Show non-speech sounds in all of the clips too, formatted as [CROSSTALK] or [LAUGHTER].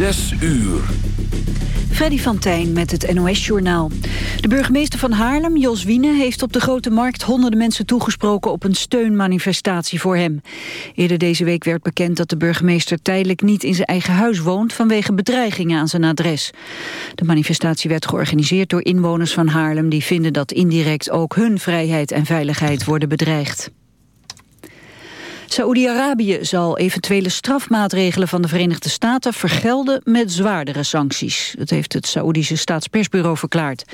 Zes uur. Freddy van Tijn met het NOS-journaal. De burgemeester van Haarlem, Jos Wiene, heeft op de Grote Markt honderden mensen toegesproken op een steunmanifestatie voor hem. Eerder deze week werd bekend dat de burgemeester tijdelijk niet in zijn eigen huis woont vanwege bedreigingen aan zijn adres. De manifestatie werd georganiseerd door inwoners van Haarlem die vinden dat indirect ook hun vrijheid en veiligheid worden bedreigd. Saoedi-Arabië zal eventuele strafmaatregelen van de Verenigde Staten vergelden met zwaardere sancties. Dat heeft het Saoedische staatspersbureau verklaard.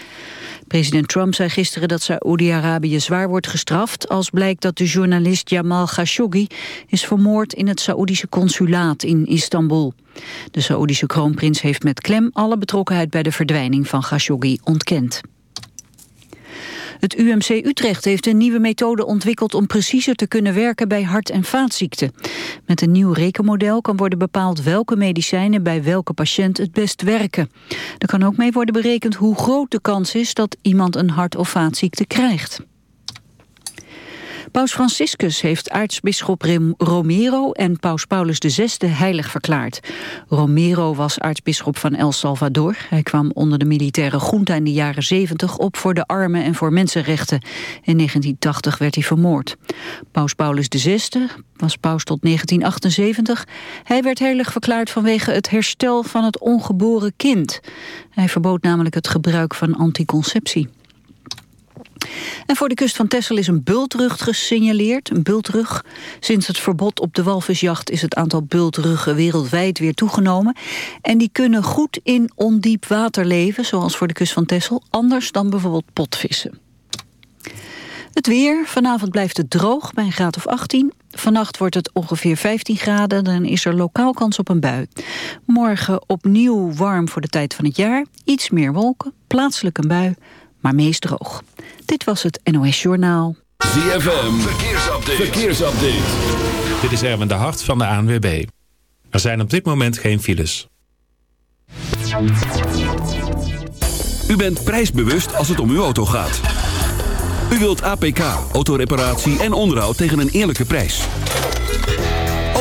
President Trump zei gisteren dat Saoedi-Arabië zwaar wordt gestraft als blijkt dat de journalist Jamal Khashoggi is vermoord in het Saoedische consulaat in Istanbul. De Saoedische kroonprins heeft met klem alle betrokkenheid bij de verdwijning van Khashoggi ontkend. Het UMC Utrecht heeft een nieuwe methode ontwikkeld om preciezer te kunnen werken bij hart- en vaatziekten. Met een nieuw rekenmodel kan worden bepaald welke medicijnen bij welke patiënt het best werken. Er kan ook mee worden berekend hoe groot de kans is dat iemand een hart- of vaatziekte krijgt. Paus Franciscus heeft aartsbisschop Romero en paus Paulus VI heilig verklaard. Romero was aartsbisschop van El Salvador. Hij kwam onder de militaire junta in de jaren 70 op voor de armen en voor mensenrechten. In 1980 werd hij vermoord. Paus Paulus VI was paus tot 1978. Hij werd heilig verklaard vanwege het herstel van het ongeboren kind. Hij verbood namelijk het gebruik van anticonceptie. En voor de kust van Texel is een bultrug gesignaleerd. Een bultrug. Sinds het verbod op de walvisjacht is het aantal bultruggen wereldwijd weer toegenomen. En die kunnen goed in ondiep water leven, zoals voor de kust van Texel. Anders dan bijvoorbeeld potvissen. Het weer. Vanavond blijft het droog bij een graad of 18. Vannacht wordt het ongeveer 15 graden. Dan is er lokaal kans op een bui. Morgen opnieuw warm voor de tijd van het jaar. Iets meer wolken. Plaatselijk een bui maar meest droog. Dit was het NOS Journaal. ZFM, verkeersupdate. verkeersupdate. Dit is Erwin de Hart van de ANWB. Er zijn op dit moment geen files. U bent prijsbewust als het om uw auto gaat. U wilt APK, autoreparatie en onderhoud tegen een eerlijke prijs.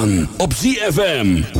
aan op ZFM.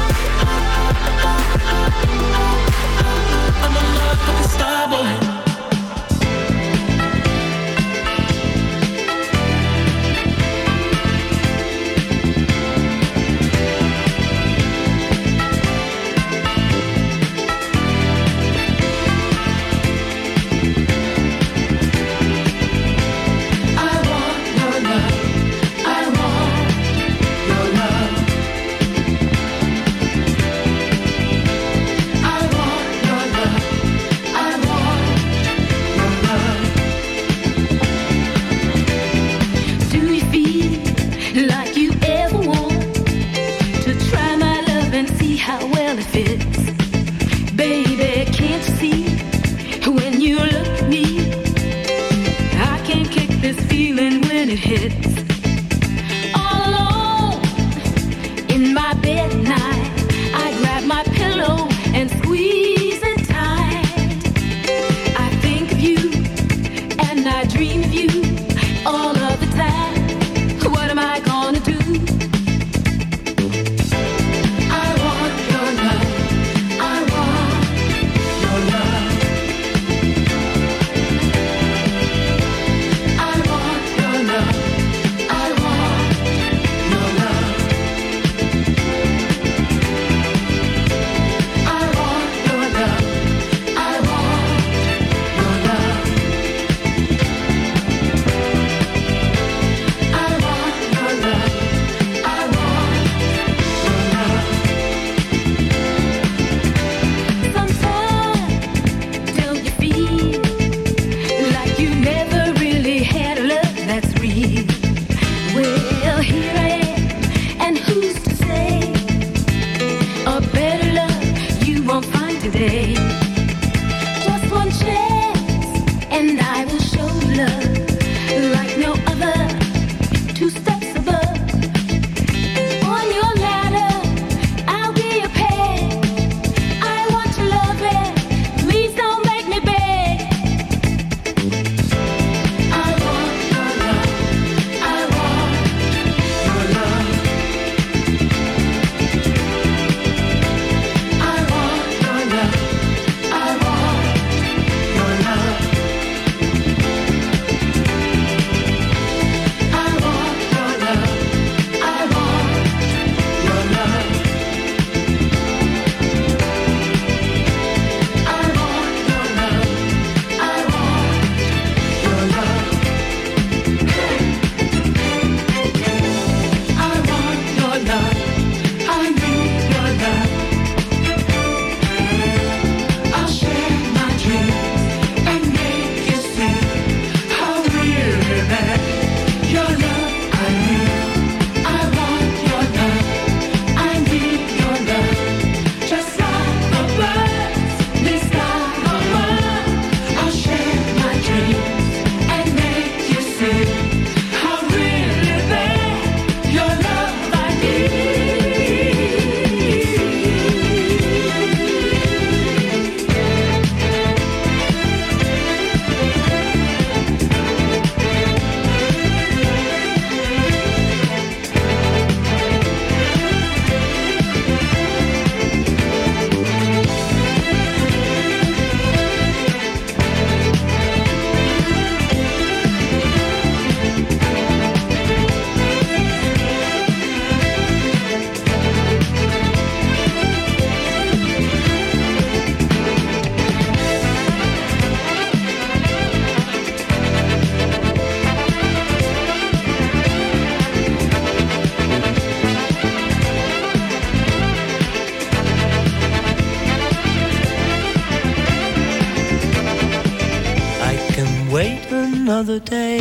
another day.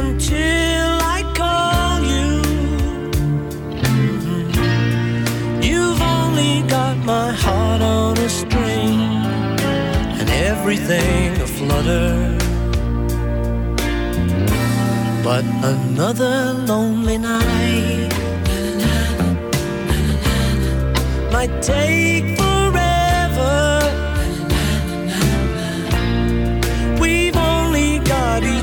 Until I call you, mm-hmm. you've only got my heart on a string and everything a flutter. But another lonely night might take.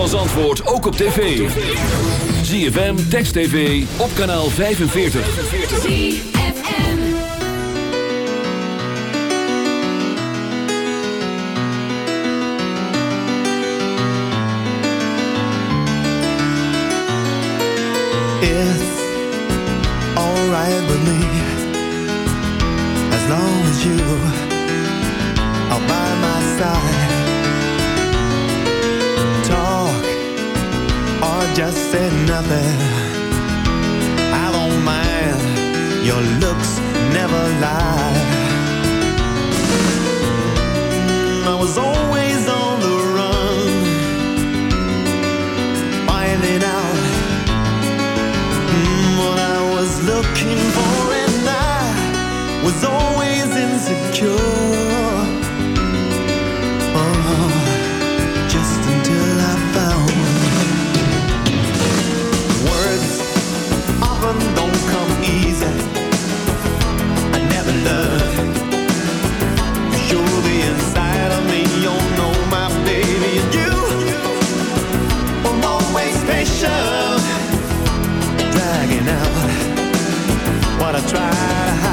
van Zandvoort ook op tv. ZFM, Text TV, op kanaal 45. ZFM all right with me As long as you are by my side just said nothing. I don't mind. Your looks never lie. I was always try. to hide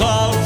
sol.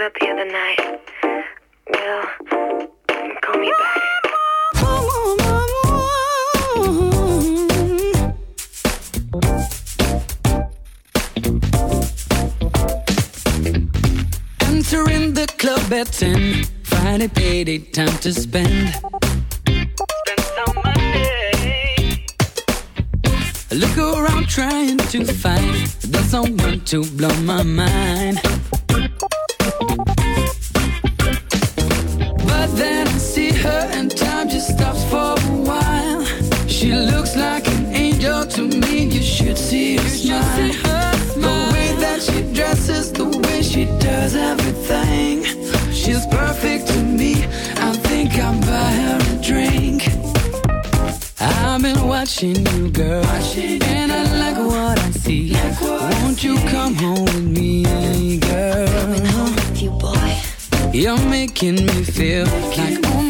pulled up call me back. Entering the club at 10. Friday payday, time to spend. Spend some money. I look around trying to find the someone to blow my mind. She looks like an angel to me. You should see her smile. The way that she dresses, the way she does everything. She's perfect to me. I think I'll buy her a drink. I've been watching you, girl, and I like what I see. Like what Won't you come home with me, girl? Coming home with you, boy. You're making me feel like, oh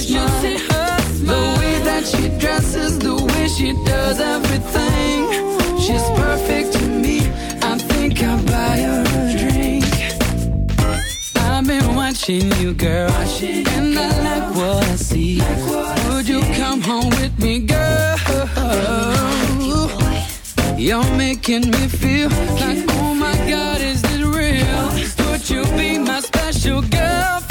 she dresses, the way she does everything. She's perfect to me. I think I'll buy her a drink. I've been watching you, girl, watching and I like what I see. Like what Would you come home with me, girl? You're making me feel like, oh my God, is this real? Would you be my special girlfriend,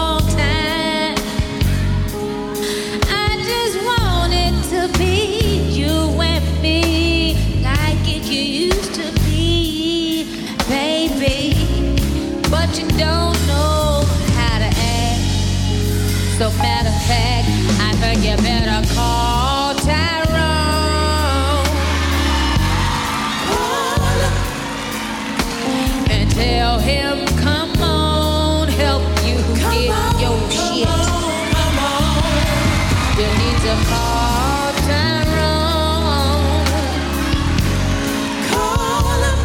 don't know how to act. So matter of fact, I think you better call Tyrone. And tell him, come on, help you get your shit. You need to call Tyrone. Call him.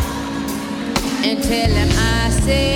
And tell him I said.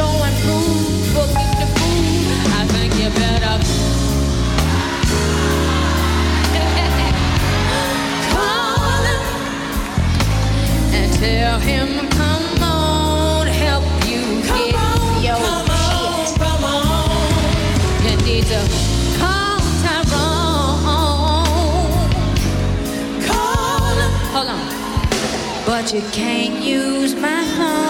[LAUGHS] call him and tell him come on, help you get your you need to call Tyrone. Hold on, but you can't use my home.